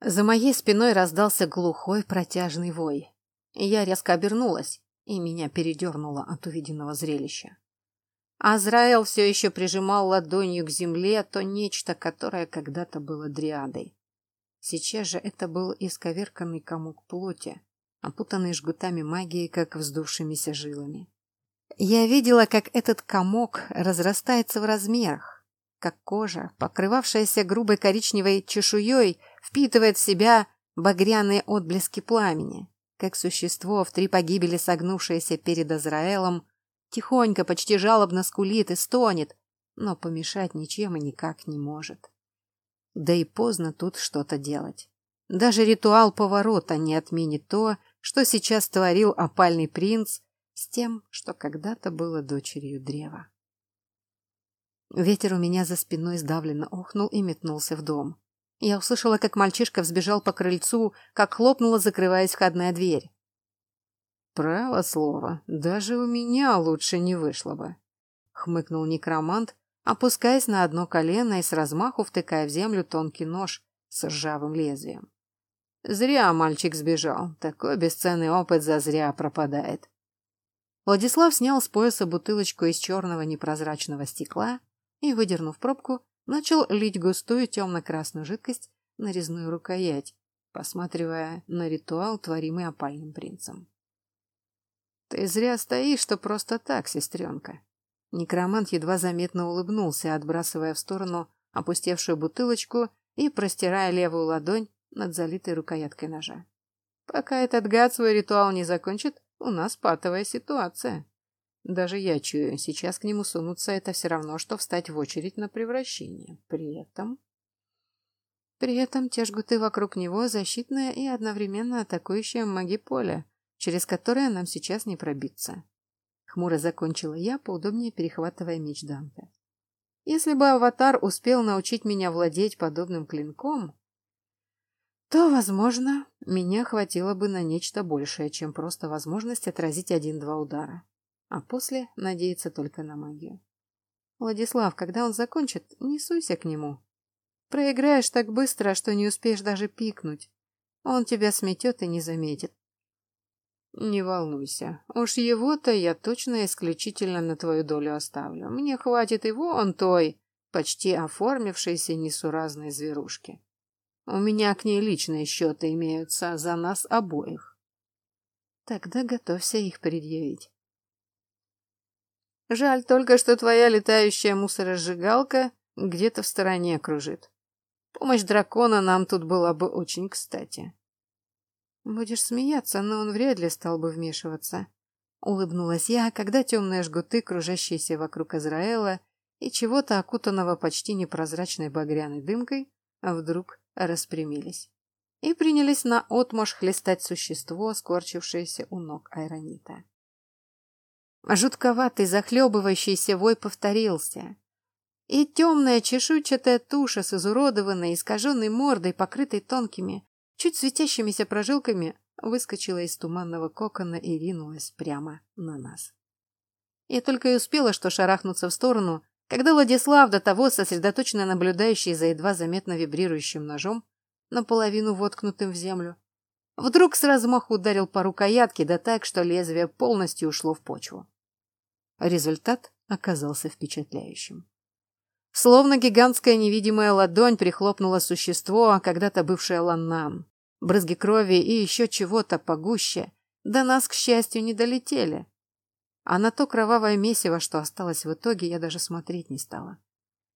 За моей спиной раздался глухой протяжный вой. Я резко обернулась, и меня передернуло от увиденного зрелища. Азраэл все еще прижимал ладонью к земле то нечто, которое когда-то было дриадой. Сейчас же это был исковерканный комок плоти, опутанный жгутами магии, как вздувшимися жилами. Я видела, как этот комок разрастается в размерах, как кожа, покрывавшаяся грубой коричневой чешуей, впитывает в себя багряные отблески пламени, как существо в три погибели согнувшееся перед Азраэлом, тихонько, почти жалобно скулит и стонет, но помешать ничем и никак не может. Да и поздно тут что-то делать. Даже ритуал поворота не отменит то, что сейчас творил опальный принц с тем, что когда-то было дочерью древа. Ветер у меня за спиной сдавленно охнул и метнулся в дом. Я услышала, как мальчишка взбежал по крыльцу, как хлопнула, закрываясь входная дверь. «Право слово, даже у меня лучше не вышло бы», — хмыкнул некромант, опускаясь на одно колено и с размаху втыкая в землю тонкий нож с ржавым лезвием. Зря мальчик сбежал. Такой бесценный опыт зазря пропадает. Владислав снял с пояса бутылочку из черного непрозрачного стекла и, выдернув пробку, начал лить густую темно-красную жидкость на резную рукоять, посматривая на ритуал, творимый опальным принцем. «Ты зря стоишь, что просто так, сестренка», Некромант едва заметно улыбнулся, отбрасывая в сторону опустевшую бутылочку и простирая левую ладонь над залитой рукояткой ножа. Пока этот гад свой ритуал не закончит, у нас патовая ситуация. Даже я чую, сейчас к нему сунуться это все равно, что встать в очередь на превращение. При этом... При этом те жгуты вокруг него защитная и одновременно атакующая маги поля, через которое нам сейчас не пробиться. Хмуро закончила я, поудобнее перехватывая меч Данте. Если бы аватар успел научить меня владеть подобным клинком, то, возможно, меня хватило бы на нечто большее, чем просто возможность отразить один-два удара, а после надеяться только на магию. Владислав, когда он закончит, не суйся к нему, Проиграешь так быстро, что не успеешь даже пикнуть. Он тебя сметет и не заметит. Не волнуйся. Уж его-то я точно исключительно на твою долю оставлю. Мне хватит его он той, почти оформившейся несуразной зверушки. У меня к ней личные счеты имеются за нас обоих. Тогда готовься их предъявить. Жаль только, что твоя летающая мусоросжигалка где-то в стороне кружит. Помощь дракона нам тут была бы очень кстати. Будешь смеяться, но он вряд ли стал бы вмешиваться. Улыбнулась я, когда темные жгуты, кружащиеся вокруг Израэла и чего-то окутанного почти непрозрачной багряной дымкой, вдруг распрямились и принялись на отмашь хлестать существо, скорчившееся у ног Айронита. Жутковатый захлебывающийся вой повторился, и темная чешуйчатая туша с изуродованной, искаженной мордой, покрытой тонкими, чуть светящимися прожилками, выскочила из туманного кокона и ринулась прямо на нас. Я только и успела что шарахнуться в сторону, когда Владислав, до того сосредоточенно наблюдающий за едва заметно вибрирующим ножом, наполовину воткнутым в землю, вдруг с размаху ударил по рукоятке, да так, что лезвие полностью ушло в почву. Результат оказался впечатляющим. Словно гигантская невидимая ладонь прихлопнула существо, когда-то бывшее Ланнан. Брызги крови и еще чего-то погуще до нас, к счастью, не долетели. А на то кровавое месиво, что осталось в итоге, я даже смотреть не стала.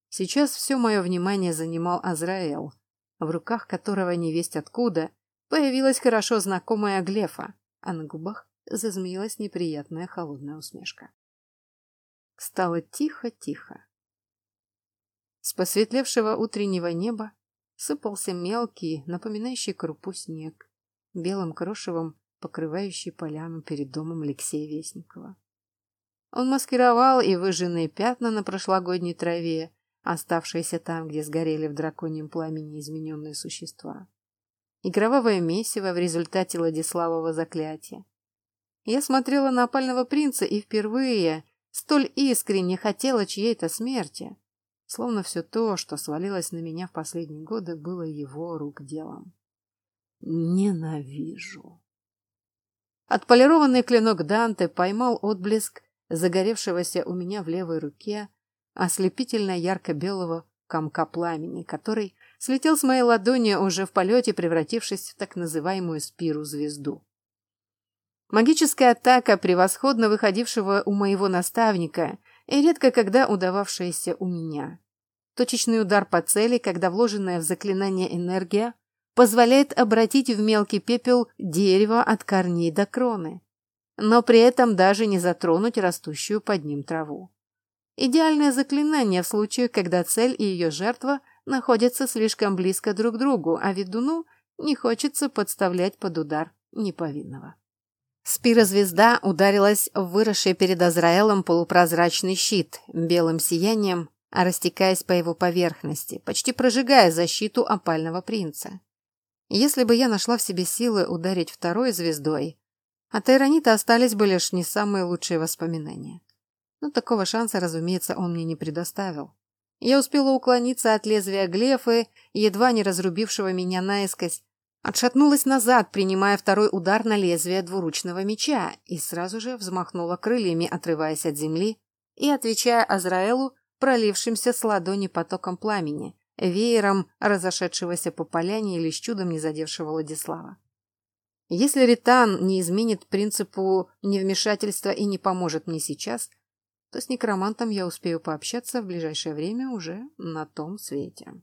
Сейчас все мое внимание занимал Азраэл, в руках которого невесть откуда появилась хорошо знакомая Глефа, а на губах зазмеилась неприятная холодная усмешка. Стало тихо-тихо. С посветлевшего утреннего неба сыпался мелкий, напоминающий крупу снег, белым крошевом покрывающий поляну перед домом Алексея Вестникова. Он маскировал и выжженные пятна на прошлогодней траве, оставшиеся там, где сгорели в драконьем пламени измененные существа. И кровавое месиво в результате Владиславова заклятия. Я смотрела на опального принца и впервые столь искренне хотела чьей-то смерти. Словно все то, что свалилось на меня в последние годы, было его рук делом. Ненавижу. Отполированный клинок Данте поймал отблеск загоревшегося у меня в левой руке ослепительно ярко-белого комка пламени, который слетел с моей ладони уже в полете, превратившись в так называемую спиру-звезду. Магическая атака превосходно выходившего у моего наставника и редко когда удававшаяся у меня. Точечный удар по цели, когда вложенная в заклинание энергия позволяет обратить в мелкий пепел дерево от корней до кроны, но при этом даже не затронуть растущую под ним траву. Идеальное заклинание в случае, когда цель и ее жертва находятся слишком близко друг к другу, а ведуну не хочется подставлять под удар неповинного. Спира-звезда ударилась в выросший перед Азраэлом полупрозрачный щит белым сиянием, растекаясь по его поверхности, почти прожигая защиту опального принца. Если бы я нашла в себе силы ударить второй звездой, от Айронита остались бы лишь не самые лучшие воспоминания. Но такого шанса, разумеется, он мне не предоставил. Я успела уклониться от лезвия Глефы, едва не разрубившего меня наискось, Отшатнулась назад, принимая второй удар на лезвие двуручного меча, и сразу же взмахнула крыльями, отрываясь от земли и отвечая Азраэлу, пролившимся с ладони потоком пламени, веером разошедшегося по поляне или с чудом не задевшего Владислава. Если Ритан не изменит принципу невмешательства и не поможет мне сейчас, то с некромантом я успею пообщаться в ближайшее время уже на том свете.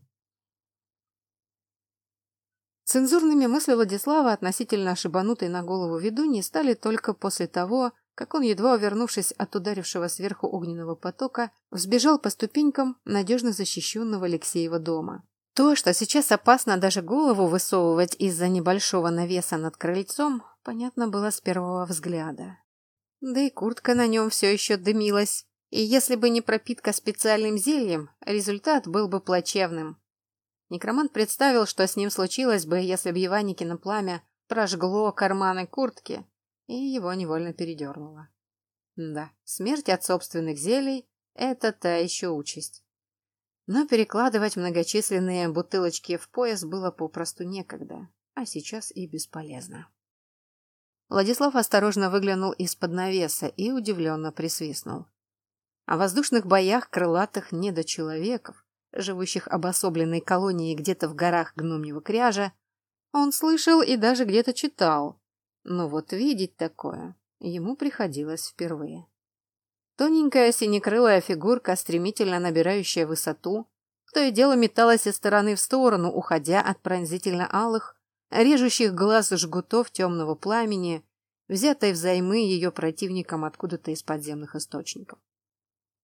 Цензурными мысли Владислава относительно ошибанутой на голову ведуньи стали только после того, как он, едва увернувшись от ударившего сверху огненного потока, взбежал по ступенькам надежно защищенного Алексеева дома. То, что сейчас опасно даже голову высовывать из-за небольшого навеса над крыльцом, понятно было с первого взгляда. Да и куртка на нем все еще дымилась, и если бы не пропитка специальным зельем, результат был бы плачевным. Некромант представил, что с ним случилось бы, если бы Иваникино пламя прожгло карманы куртки, и его невольно передернуло. Да, смерть от собственных зелий — это та еще участь. Но перекладывать многочисленные бутылочки в пояс было попросту некогда, а сейчас и бесполезно. Владислав осторожно выглянул из-под навеса и удивленно присвистнул. О воздушных боях крылатых недочеловеков живущих обособленной колонией где-то в горах гномьего кряжа, он слышал и даже где-то читал, но вот видеть такое ему приходилось впервые. Тоненькая синекрылая фигурка, стремительно набирающая высоту, то и дело металась из стороны в сторону, уходя от пронзительно алых, режущих глаз жгутов темного пламени, взятой взаймы ее противником откуда-то из подземных источников.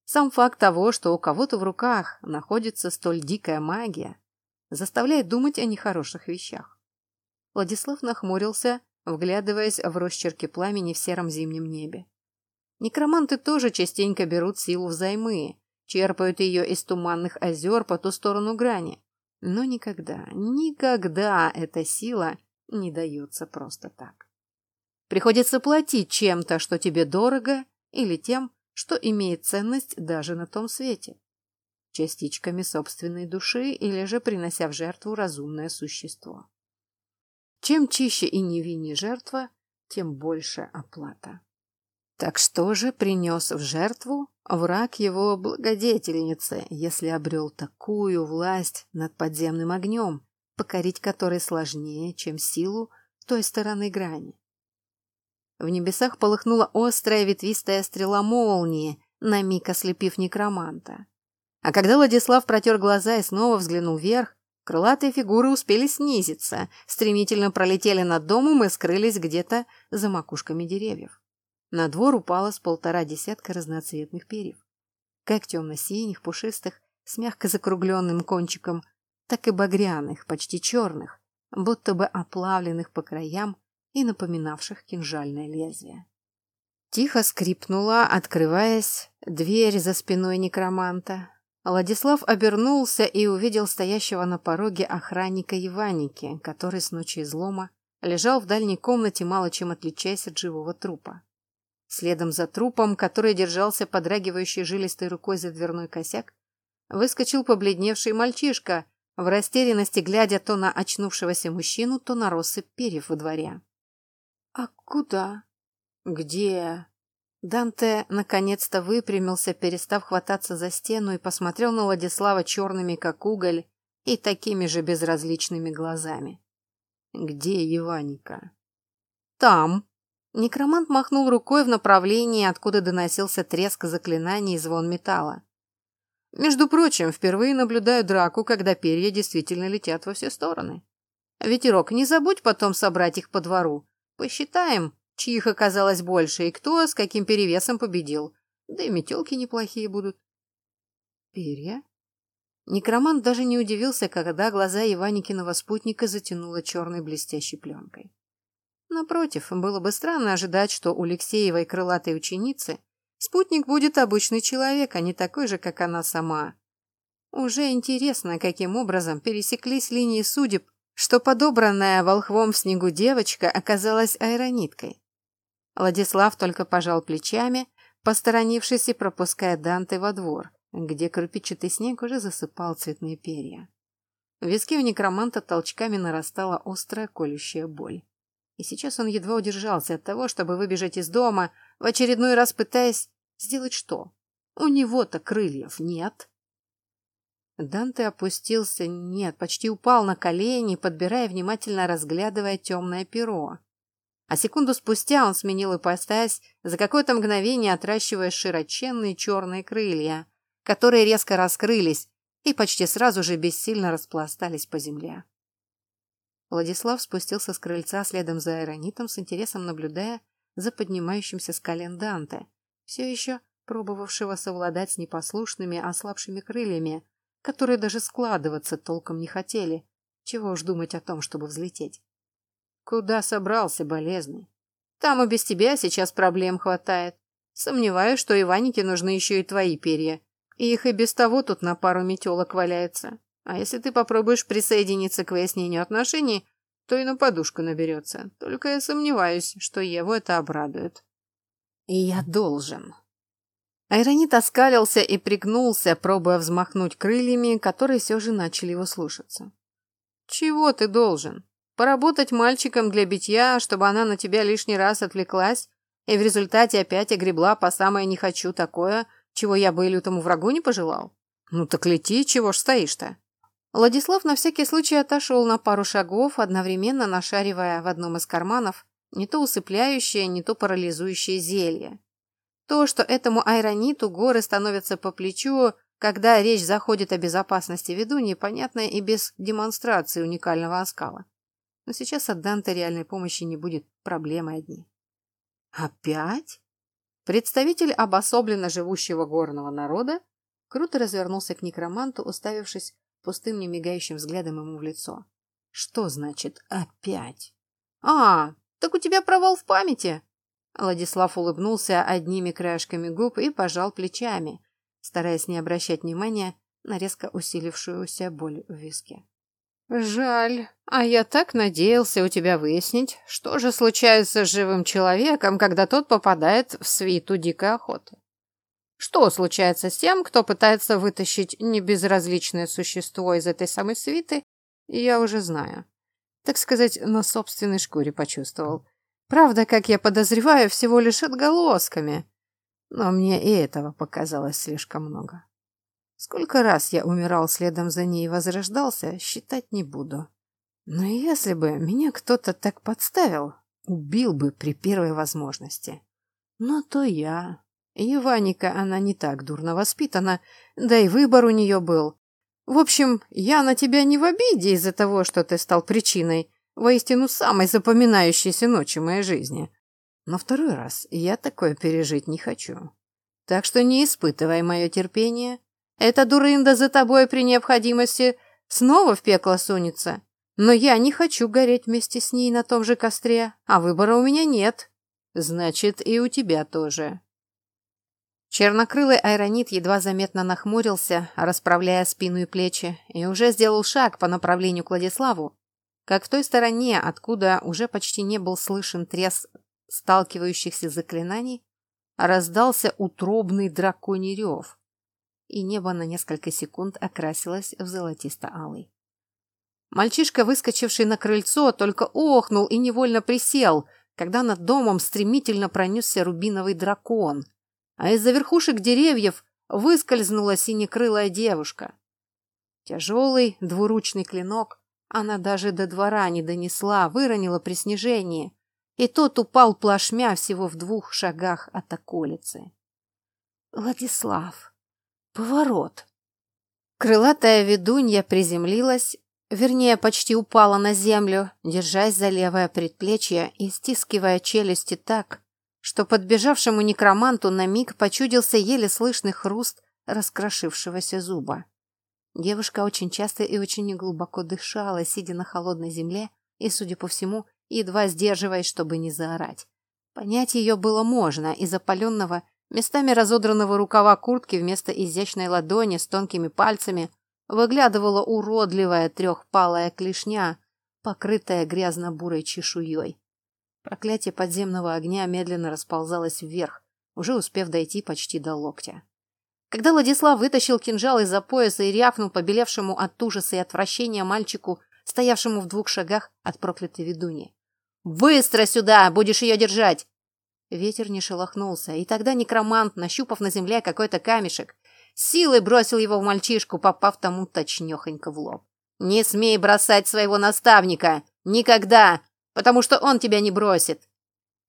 Сам факт того, что у кого-то в руках находится столь дикая магия, заставляет думать о нехороших вещах. Владислав нахмурился, вглядываясь в росчерки пламени в сером зимнем небе. Некроманты тоже частенько берут силу взаймы, черпают ее из туманных озер по ту сторону грани. Но никогда, никогда эта сила не дается просто так. Приходится платить чем-то, что тебе дорого, или тем, что имеет ценность даже на том свете, частичками собственной души или же принося в жертву разумное существо. Чем чище и невиннее жертва, тем больше оплата. Так что же принес в жертву враг его благодетельницы, если обрел такую власть над подземным огнем, покорить которой сложнее, чем силу той стороны грани? В небесах полыхнула острая ветвистая стрела молнии, на миг ослепив некроманта. А когда Владислав протер глаза и снова взглянул вверх, крылатые фигуры успели снизиться, стремительно пролетели над домом и скрылись где-то за макушками деревьев. На двор упало с полтора десятка разноцветных перьев. Как темно-синих, пушистых, с мягко закругленным кончиком, так и багряных, почти черных, будто бы оплавленных по краям и напоминавших кинжальное лезвие. Тихо скрипнула, открываясь, дверь за спиной некроманта. Владислав обернулся и увидел стоящего на пороге охранника Иваники, который с ночи излома лежал в дальней комнате, мало чем отличаясь от живого трупа. Следом за трупом, который держался подрагивающей жилистой рукой за дверной косяк, выскочил побледневший мальчишка, в растерянности глядя то на очнувшегося мужчину, то на россыпь перьев во дворе. «А куда?» «Где?» Данте наконец-то выпрямился, перестав хвататься за стену, и посмотрел на Владислава черными, как уголь, и такими же безразличными глазами. «Где Иваника?» «Там!» Некромант махнул рукой в направлении, откуда доносился треск заклинаний и звон металла. «Между прочим, впервые наблюдаю драку, когда перья действительно летят во все стороны. Ветерок, не забудь потом собрать их по двору, Посчитаем, чьих оказалось больше и кто с каким перевесом победил. Да и метелки неплохие будут. Перья? Некромант даже не удивился, когда глаза Иваникиного спутника затянуло черной блестящей пленкой. Напротив, было бы странно ожидать, что у Алексеевой крылатой ученицы спутник будет обычный человек, а не такой же, как она сама. Уже интересно, каким образом пересеклись линии судеб что подобранная волхвом в снегу девочка оказалась аэрониткой. Владислав только пожал плечами, посторонившись и пропуская Данте во двор, где крупичатый снег уже засыпал цветные перья. В виске у некроманта толчками нарастала острая колющая боль. И сейчас он едва удержался от того, чтобы выбежать из дома, в очередной раз пытаясь сделать что? У него-то крыльев нет. Данте опустился, нет, почти упал на колени, подбирая, внимательно разглядывая темное перо. А секунду спустя он сменил ипостась, за какое-то мгновение отращивая широченные черные крылья, которые резко раскрылись и почти сразу же бессильно распластались по земле. Владислав спустился с крыльца следом за Аэронитом, с интересом наблюдая за поднимающимся с колен Данте, все еще пробовавшего совладать с непослушными, ослабшими крыльями, которые даже складываться толком не хотели. Чего уж думать о том, чтобы взлететь. Куда собрался, болезный? Там и без тебя сейчас проблем хватает. Сомневаюсь, что Иванике нужны еще и твои перья. И их и без того тут на пару метелок валяется. А если ты попробуешь присоединиться к выяснению отношений, то и на подушку наберется. Только я сомневаюсь, что Еву это обрадует. И я должен. Айронит оскалился и пригнулся, пробуя взмахнуть крыльями, которые все же начали его слушаться. «Чего ты должен? Поработать мальчиком для битья, чтобы она на тебя лишний раз отвлеклась, и в результате опять огребла по самое «не хочу» такое, чего я бы и лютому врагу не пожелал? Ну так лети, чего ж стоишь-то?» Владислав на всякий случай отошел на пару шагов, одновременно нашаривая в одном из карманов не то усыпляющее, не то парализующее зелье. То, что этому айрониту горы становятся по плечу, когда речь заходит о безопасности ведуньи, понятно и без демонстрации уникального оскала. Но сейчас от Данте реальной помощи не будет, проблемы одни. Опять? Представитель обособленно живущего горного народа круто развернулся к некроманту, уставившись пустым немигающим взглядом ему в лицо. Что значит «опять»? А, так у тебя провал в памяти. Владислав улыбнулся одними краешками губ и пожал плечами, стараясь не обращать внимания на резко усилившуюся боль в виске. «Жаль. А я так надеялся у тебя выяснить, что же случается с живым человеком, когда тот попадает в свиту дикой охоты. Что случается с тем, кто пытается вытащить небезразличное существо из этой самой свиты, я уже знаю. Так сказать, на собственной шкуре почувствовал. Правда, как я подозреваю, всего лишь отголосками. Но мне и этого показалось слишком много. Сколько раз я умирал следом за ней и возрождался, считать не буду. Но если бы меня кто-то так подставил, убил бы при первой возможности. Но то я. И Ваника, она не так дурно воспитана, да и выбор у нее был. В общем, я на тебя не в обиде из-за того, что ты стал причиной воистину самой запоминающейся ночи моей жизни. Но второй раз я такое пережить не хочу. Так что не испытывай мое терпение. Эта дурында за тобой при необходимости снова в пекло сунется. Но я не хочу гореть вместе с ней на том же костре, а выбора у меня нет. Значит, и у тебя тоже. Чернокрылый айронит едва заметно нахмурился, расправляя спину и плечи, и уже сделал шаг по направлению к Владиславу, как в той стороне, откуда уже почти не был слышен треск сталкивающихся заклинаний, раздался утробный драконий рев, и небо на несколько секунд окрасилось в золотисто-алый. Мальчишка, выскочивший на крыльцо, только охнул и невольно присел, когда над домом стремительно пронесся рубиновый дракон, а из-за верхушек деревьев выскользнула синекрылая девушка. Тяжелый двуручный клинок она даже до двора не донесла, выронила при снижении, и тот упал плашмя всего в двух шагах от околицы. Владислав. Поворот. Крылатая ведунья приземлилась, вернее, почти упала на землю, держась за левое предплечье и стискивая челюсти так, что подбежавшему некроманту на миг почудился еле слышный хруст раскрошившегося зуба. Девушка очень часто и очень неглубоко дышала, сидя на холодной земле и, судя по всему, едва сдерживаясь, чтобы не заорать. Понять ее было можно из опаленного, местами разодранного рукава куртки вместо изящной ладони с тонкими пальцами выглядывала уродливая трехпалая клешня, покрытая грязно-бурой чешуей. Проклятие подземного огня медленно расползалось вверх, уже успев дойти почти до локтя. Когда Владислав вытащил кинжал из-за пояса и рявкнул побелевшему от ужаса и отвращения мальчику, стоявшему в двух шагах от проклятой ведуни. «Быстро сюда! Будешь ее держать!» Ветер не шелохнулся, и тогда некромант, нащупав на земле какой-то камешек, силой бросил его в мальчишку, попав тому точнёхонько в лоб. «Не смей бросать своего наставника! Никогда! Потому что он тебя не бросит!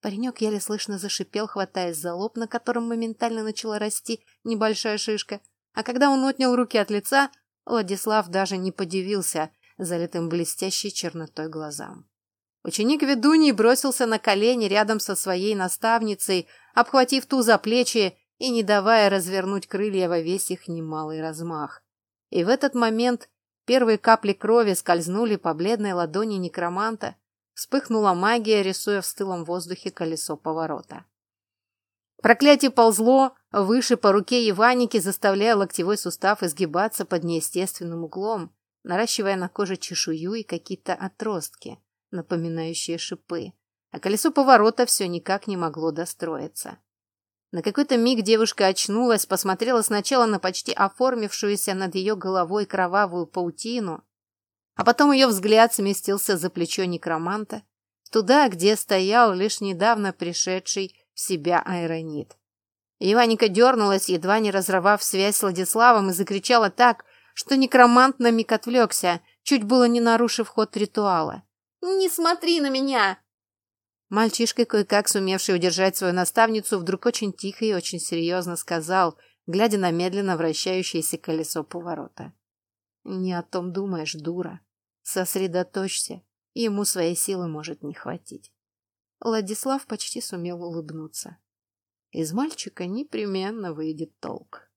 Паренек еле слышно зашипел, хватаясь за лоб, на котором моментально начала расти небольшая шишка. А когда он отнял руки от лица, Владислав даже не подивился, залитым блестящей чернотой глазам. Ученик ведуньи бросился на колени рядом со своей наставницей, обхватив ту за плечи и не давая развернуть крылья во весь их немалый размах. И в этот момент первые капли крови скользнули по бледной ладони некроманта, вспыхнула магия, рисуя в стылом воздухе колесо поворота. Проклятие ползло выше по руке Иваники, заставляя локтевой сустав изгибаться под неестественным углом, наращивая на коже чешую и какие-то отростки напоминающие шипы, а колесо поворота все никак не могло достроиться. На какой-то миг девушка очнулась, посмотрела сначала на почти оформившуюся над ее головой кровавую паутину, а потом ее взгляд сместился за плечо некроманта, туда, где стоял лишь недавно пришедший в себя аэронит. Иваника дернулась, едва не разорвав связь с Владиславом, и закричала так, что некромант на миг отвлекся, чуть было не нарушив ход ритуала. Не смотри на меня!» Мальчишка, кое-как сумевший удержать свою наставницу, вдруг очень тихо и очень серьезно сказал, глядя на медленно вращающееся колесо поворота. «Не о том думаешь, дура. Сосредоточься, ему своей силы может не хватить». Владислав почти сумел улыбнуться. Из мальчика непременно выйдет толк.